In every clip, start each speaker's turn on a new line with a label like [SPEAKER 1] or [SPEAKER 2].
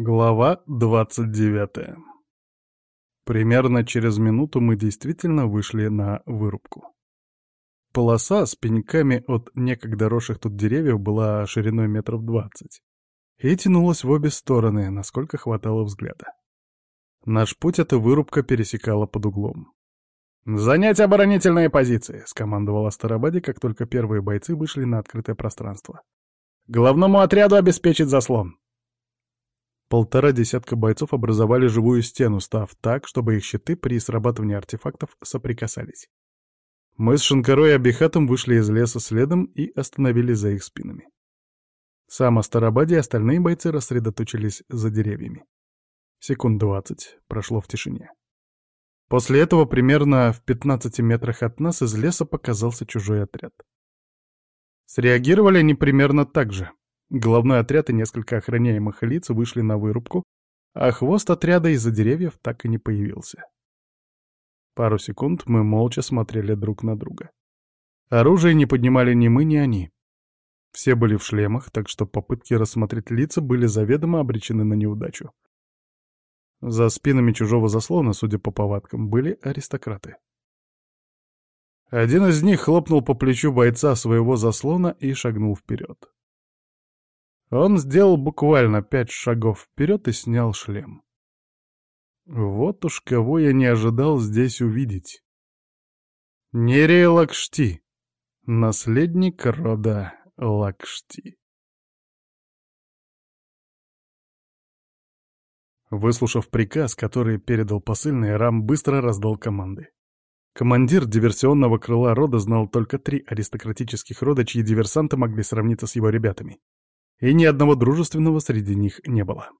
[SPEAKER 1] Глава 29 Примерно через минуту мы действительно вышли на вырубку. Полоса с пеньками от некогда росших тут деревьев была шириной метров двадцать и тянулась в обе стороны, насколько хватало взгляда. Наш путь эта вырубка пересекала под углом. «Занять оборонительные позиции!» — скомандовал Астарабаде, как только первые бойцы вышли на открытое пространство. «Главному отряду обеспечить заслон!» Полтора десятка бойцов образовали живую стену, став так, чтобы их щиты при срабатывании артефактов соприкасались. Мы с Шанкарой и Абихатом вышли из леса следом и остановились за их спинами. Сам Астарабаде и остальные бойцы рассредоточились за деревьями. Секунд двадцать прошло в тишине. После этого примерно в 15 метрах от нас из леса показался чужой отряд. Среагировали они примерно так же. Головной отряд и несколько охраняемых лиц вышли на вырубку, а хвост отряда из-за деревьев так и не появился. Пару секунд мы молча смотрели друг на друга. Оружие не поднимали ни мы, ни они. Все были в шлемах, так что попытки рассмотреть лица были заведомо обречены на неудачу. За спинами чужого заслона, судя по повадкам, были аристократы. Один из них хлопнул по плечу бойца своего заслона и шагнул вперед. Он сделал буквально пять шагов вперед и снял шлем. Вот уж кого я не ожидал здесь увидеть. Нерей Лакшти, наследник рода Лакшти. Выслушав приказ, который передал посыльный, Рам быстро раздал команды. Командир диверсионного крыла рода знал только три аристократических рода, чьи диверсанты могли сравниться с его ребятами и ни одного дружественного среди них не было.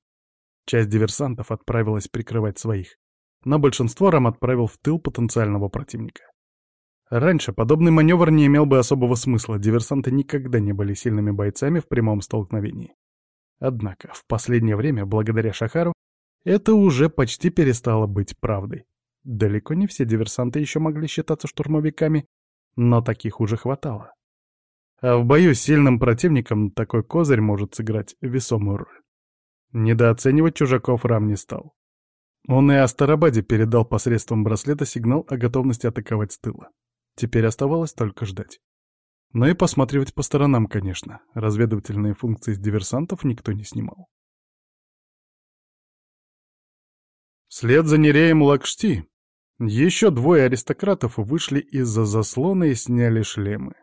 [SPEAKER 1] Часть диверсантов отправилась прикрывать своих, но большинство Рам отправил в тыл потенциального противника. Раньше подобный маневр не имел бы особого смысла, диверсанты никогда не были сильными бойцами в прямом столкновении. Однако в последнее время, благодаря Шахару, это уже почти перестало быть правдой. Далеко не все диверсанты еще могли считаться штурмовиками, но таких уже хватало. А в бою с сильным противником такой козырь может сыграть весомую роль. Недооценивать чужаков Рам не стал. Он и Астарабаде передал посредством браслета сигнал о готовности атаковать с тыла. Теперь оставалось только ждать. Но и посматривать по сторонам, конечно. Разведывательные функции с диверсантов никто не снимал. Вслед за Нереем Лакшти еще двое аристократов вышли из-за заслона и сняли шлемы.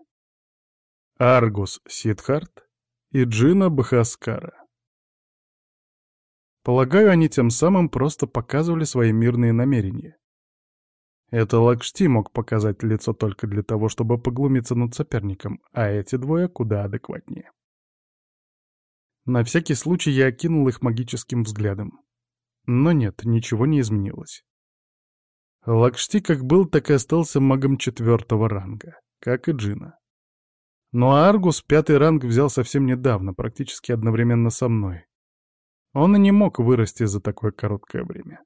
[SPEAKER 1] Аргус Сидхарт и Джина Бахаскара. Полагаю, они тем самым просто показывали свои мирные намерения. Это Лакшти мог показать лицо только для того, чтобы поглумиться над соперником, а эти двое куда адекватнее. На всякий случай я окинул их магическим взглядом. Но нет, ничего не изменилось. Лакшти как был, так и остался магом четвертого ранга, как и Джина. Но Аргус пятый ранг взял совсем недавно, практически одновременно со мной. Он и не мог вырасти за такое короткое время.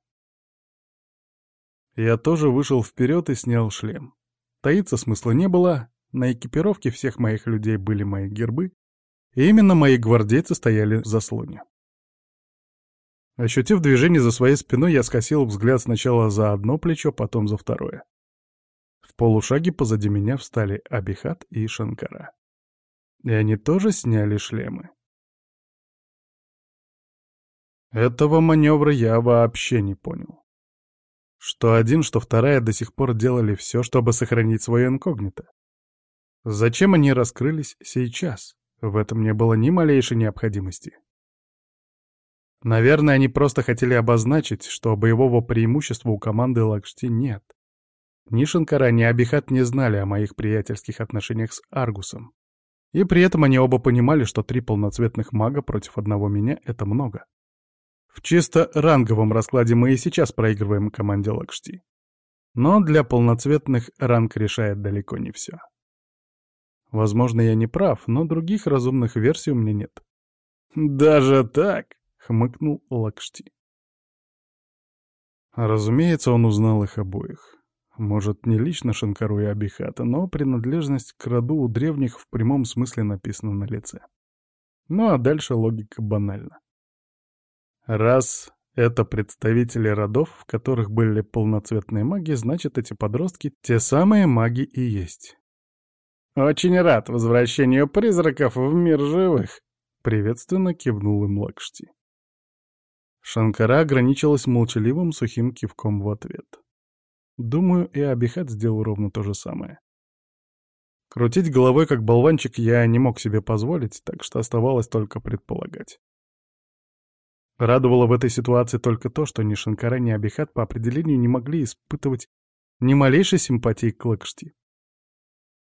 [SPEAKER 1] Я тоже вышел вперед и снял шлем. Таиться смысла не было, на экипировке всех моих людей были мои гербы, и именно мои гвардейцы стояли в заслоне. Ощутив движение за своей спиной, я скосил взгляд сначала за одно плечо, потом за второе. В полушаге позади меня встали Абихат и Шанкара. И они тоже сняли шлемы. Этого маневра я вообще не понял. Что один, что вторая до сих пор делали все, чтобы сохранить свое инкогнито. Зачем они раскрылись сейчас? В этом не было ни малейшей необходимости. Наверное, они просто хотели обозначить, что боевого преимущества у команды Лакшти нет. Ни Шанкара, ни Абихат не знали о моих приятельских отношениях с Аргусом. И при этом они оба понимали, что три полноцветных мага против одного меня — это много. В чисто ранговом раскладе мы и сейчас проигрываем команде Лакшти. Но для полноцветных ранг решает далеко не все. Возможно, я не прав, но других разумных версий у меня нет. «Даже так?» — хмыкнул Лакшти. Разумеется, он узнал их обоих. Может, не лично Шанкару и Абихата, но принадлежность к роду у древних в прямом смысле написана на лице. Ну а дальше логика банальна. Раз это представители родов, в которых были полноцветные маги, значит, эти подростки — те самые маги и есть. «Очень рад возвращению призраков в мир живых», — приветственно кивнул им Лакшти. Шанкара ограничилась молчаливым сухим кивком в ответ. Думаю, и Абихат сделал ровно то же самое. Крутить головой как болванчик я не мог себе позволить, так что оставалось только предполагать. Радовало в этой ситуации только то, что ни Шанкара, ни Абихат по определению не могли испытывать ни малейшей симпатии к Лакшти.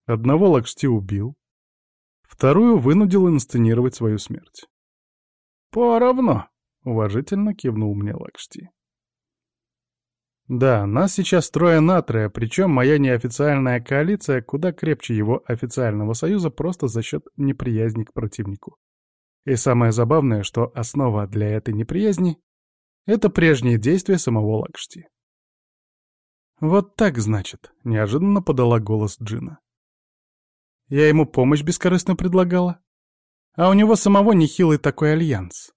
[SPEAKER 1] Одного Лакшти убил, вторую вынудил инсценировать свою смерть. «Поровну!» — уважительно кивнул мне Лакшти. Да, нас сейчас трое на трое, причем моя неофициальная коалиция куда крепче его официального союза просто за счет неприязни к противнику. И самое забавное, что основа для этой неприязни — это прежние действия самого Лакшти. «Вот так, значит», — неожиданно подала голос Джина. «Я ему помощь бескорыстно предлагала, а у него самого нехилый такой альянс».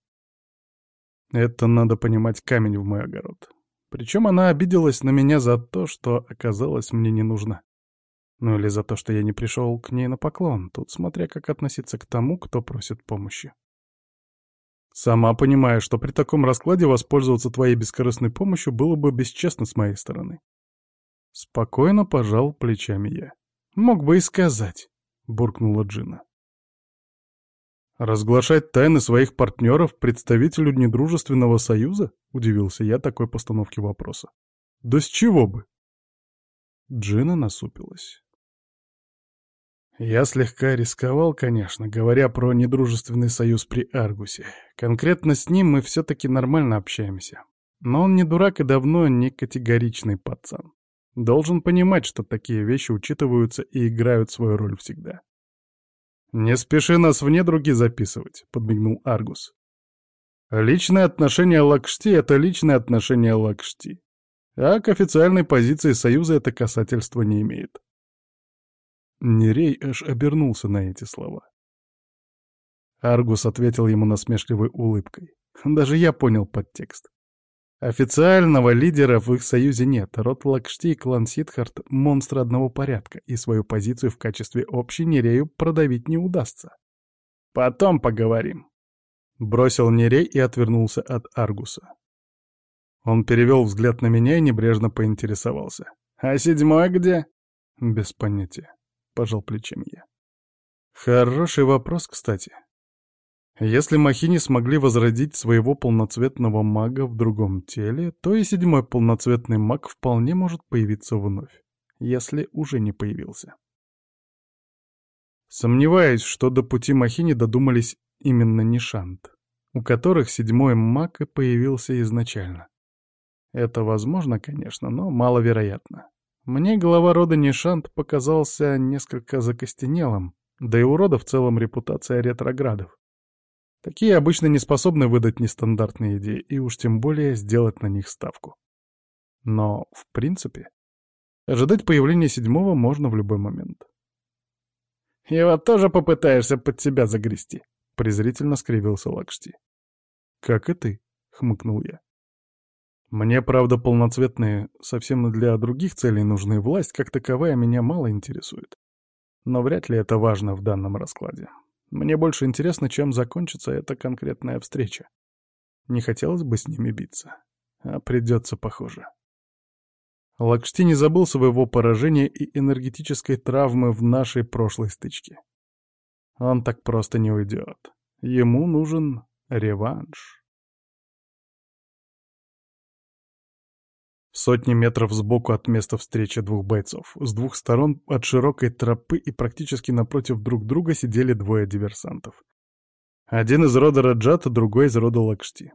[SPEAKER 1] Это надо понимать камень в мой огород. Причем она обиделась на меня за то, что оказалось мне не нужно. Ну или за то, что я не пришел к ней на поклон, тут смотря как относиться к тому, кто просит помощи. Сама понимаю, что при таком раскладе воспользоваться твоей бескорыстной помощью было бы бесчестно с моей стороны. Спокойно пожал плечами я. Мог бы и сказать, буркнула Джина. «Разглашать тайны своих партнеров представителю недружественного союза?» — удивился я такой постановке вопроса. «Да с чего бы?» Джина насупилась. Я слегка рисковал, конечно, говоря про недружественный союз при Аргусе. Конкретно с ним мы все-таки нормально общаемся. Но он не дурак и давно не категоричный пацан. Должен понимать, что такие вещи учитываются и играют свою роль всегда. «Не спеши нас в недруги записывать», — подмигнул Аргус. «Личное отношение Лакшти — это личное отношение Лакшти, а к официальной позиции Союза это касательство не имеет». Нерей аж обернулся на эти слова. Аргус ответил ему насмешливой улыбкой. Даже я понял подтекст. Официального лидера в их союзе нет. Род Лакшти и клан Сидхарт — монстры одного порядка, и свою позицию в качестве общей Нерею продавить не удастся. «Потом поговорим», — бросил Нерей и отвернулся от Аргуса. Он перевел взгляд на меня и небрежно поинтересовался. «А седьмой где?» «Без понятия», — пожал плечами я. «Хороший вопрос, кстати. Если махини смогли возродить своего полноцветного мага в другом теле, то и седьмой полноцветный маг вполне может появиться вновь, если уже не появился. Сомневаюсь, что до пути махини додумались именно Нишант, у которых седьмой маг и появился изначально. Это возможно, конечно, но маловероятно. Мне глава рода Нишант показался несколько закостенелым, да и у в целом репутация ретроградов. Такие обычно не способны выдать нестандартные идеи и уж тем более сделать на них ставку. Но, в принципе, ожидать появления седьмого можно в любой момент. «Его тоже попытаешься под себя загрести», — презрительно скривился Лакшти. «Как и ты», — хмыкнул я. «Мне, правда, полноцветные, совсем для других целей нужны власть, как таковая меня мало интересует. Но вряд ли это важно в данном раскладе. Мне больше интересно, чем закончится эта конкретная встреча. Не хотелось бы с ними биться. А придется, похоже. Лакшти не забыл своего поражения и энергетической травмы в нашей прошлой стычке. Он так просто не уйдет. Ему нужен реванш. Сотни метров сбоку от места встречи двух бойцов. С двух сторон от широкой тропы и практически напротив друг друга сидели двое диверсантов. Один из рода Раджата, другой из рода Лакшти.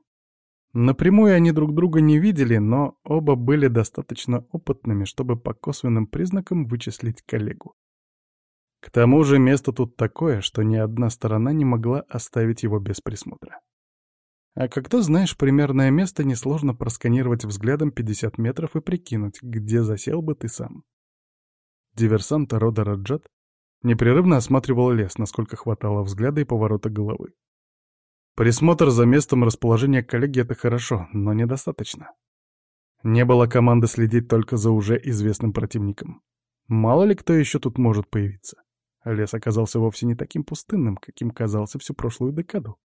[SPEAKER 1] Напрямую они друг друга не видели, но оба были достаточно опытными, чтобы по косвенным признакам вычислить коллегу. К тому же место тут такое, что ни одна сторона не могла оставить его без присмотра. А когда знаешь примерное место, несложно просканировать взглядом 50 метров и прикинуть, где засел бы ты сам. Диверсант рода Раджат непрерывно осматривал лес, насколько хватало взгляда и поворота головы. Присмотр за местом расположения коллеги — это хорошо, но недостаточно. Не было команды следить только за уже известным противником. Мало ли кто еще тут может появиться. Лес оказался вовсе не таким пустынным, каким казался всю прошлую декаду.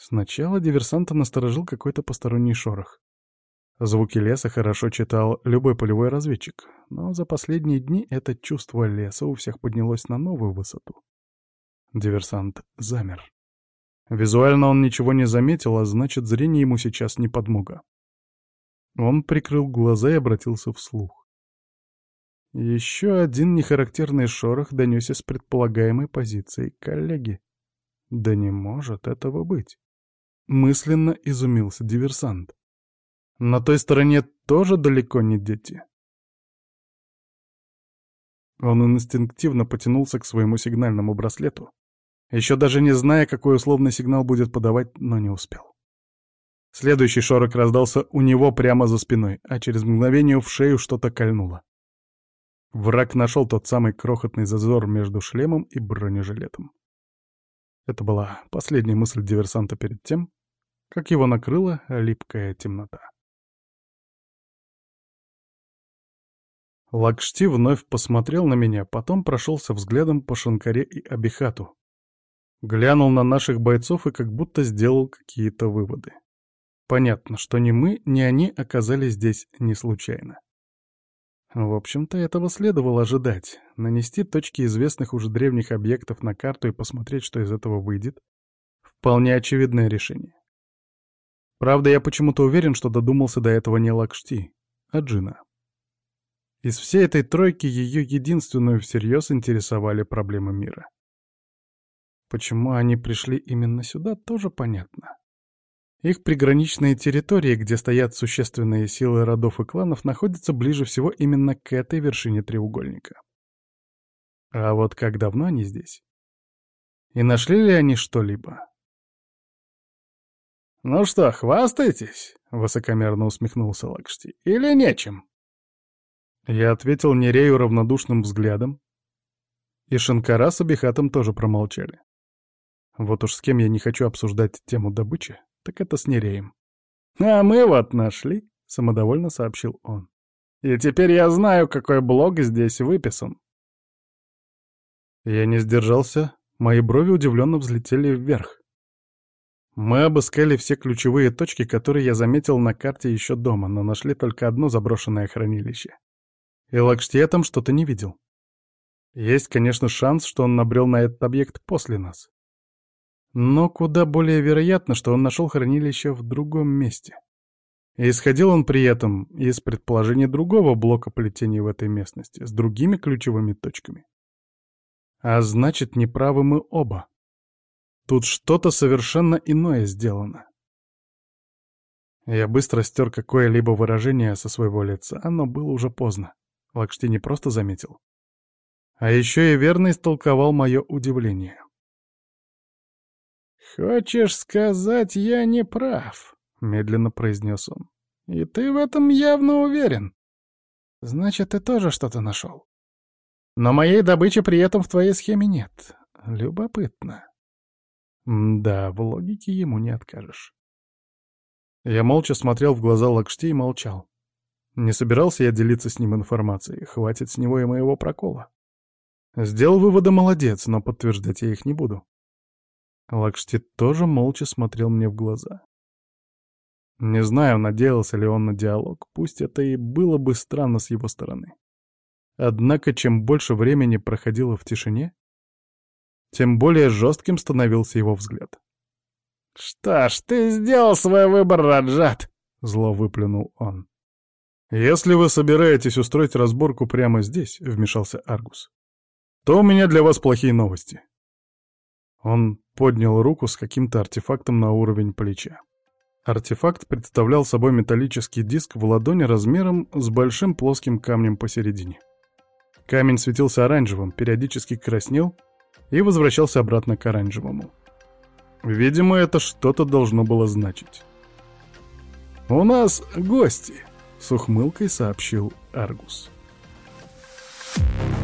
[SPEAKER 1] Сначала диверсанта насторожил какой-то посторонний шорох. Звуки леса хорошо читал любой полевой разведчик, но за последние дни это чувство леса у всех поднялось на новую высоту. Диверсант замер. Визуально он ничего не заметил, а значит, зрение ему сейчас не подмога. Он прикрыл глаза и обратился вслух. Еще один нехарактерный шорох донесся с предполагаемой позиции коллеги. Да не может этого быть. Мысленно изумился диверсант. На той стороне тоже далеко не дети. Он инстинктивно потянулся к своему сигнальному браслету, еще даже не зная, какой условный сигнал будет подавать, но не успел. Следующий шорох раздался у него прямо за спиной, а через мгновение в шею что-то кольнуло. Враг нашел тот самый крохотный зазор между шлемом и бронежилетом. Это была последняя мысль диверсанта перед тем, как его накрыла липкая темнота. Лакшти вновь посмотрел на меня, потом прошелся взглядом по Шанкаре и Абихату. Глянул на наших бойцов и как будто сделал какие-то выводы. Понятно, что ни мы, ни они оказались здесь не случайно. В общем-то, этого следовало ожидать. Нанести точки известных уже древних объектов на карту и посмотреть, что из этого выйдет. Вполне очевидное решение. Правда, я почему-то уверен, что додумался до этого не Лакшти, а Джина. Из всей этой тройки ее единственную всерьез интересовали проблемы мира. Почему они пришли именно сюда, тоже понятно. Их приграничные территории, где стоят существенные силы родов и кланов, находятся ближе всего именно к этой вершине треугольника. А вот как давно они здесь? И нашли ли они что-либо? «Ну что, хвастаетесь?» — высокомерно усмехнулся Лакшти. «Или нечем?» Я ответил Нерею равнодушным взглядом, и Шанкара с Абихатом тоже промолчали. Вот уж с кем я не хочу обсуждать тему добычи, так это с Нереем. «А мы вот нашли», — самодовольно сообщил он. «И теперь я знаю, какой блок здесь выписан». Я не сдержался, мои брови удивленно взлетели вверх. Мы обыскали все ключевые точки, которые я заметил на карте еще дома, но нашли только одно заброшенное хранилище. И Лакшти там что-то не видел. Есть, конечно, шанс, что он набрел на этот объект после нас. Но куда более вероятно, что он нашел хранилище в другом месте. И исходил он при этом из предположения другого блока плетений в этой местности, с другими ключевыми точками. А значит, неправы мы оба. Тут что-то совершенно иное сделано. Я быстро стер какое-либо выражение со своего лица, но было уже поздно. Лакшти не просто заметил. А еще и верно истолковал мое удивление. «Хочешь сказать, я не прав?» — медленно произнес он. «И ты в этом явно уверен. Значит, ты тоже что-то нашел. Но моей добычи при этом в твоей схеме нет. Любопытно». Да, в логике ему не откажешь. Я молча смотрел в глаза Лакшти и молчал. Не собирался я делиться с ним информацией, хватит с него и моего прокола. Сделал выводы молодец, но подтверждать я их не буду. Лакшти тоже молча смотрел мне в глаза. Не знаю, надеялся ли он на диалог, пусть это и было бы странно с его стороны. Однако, чем больше времени проходило в тишине, тем более жестким становился его взгляд. «Что ж, ты сделал свой выбор, Раджат!» — зло выплюнул он. «Если вы собираетесь устроить разборку прямо здесь», — вмешался Аргус, — «то у меня для вас плохие новости». Он поднял руку с каким-то артефактом на уровень плеча. Артефакт представлял собой металлический диск в ладони размером с большим плоским камнем посередине. Камень светился оранжевым, периодически краснел и возвращался обратно к оранжевому. Видимо, это что-то должно было значить. «У нас гости!» — с ухмылкой сообщил Аргус. You.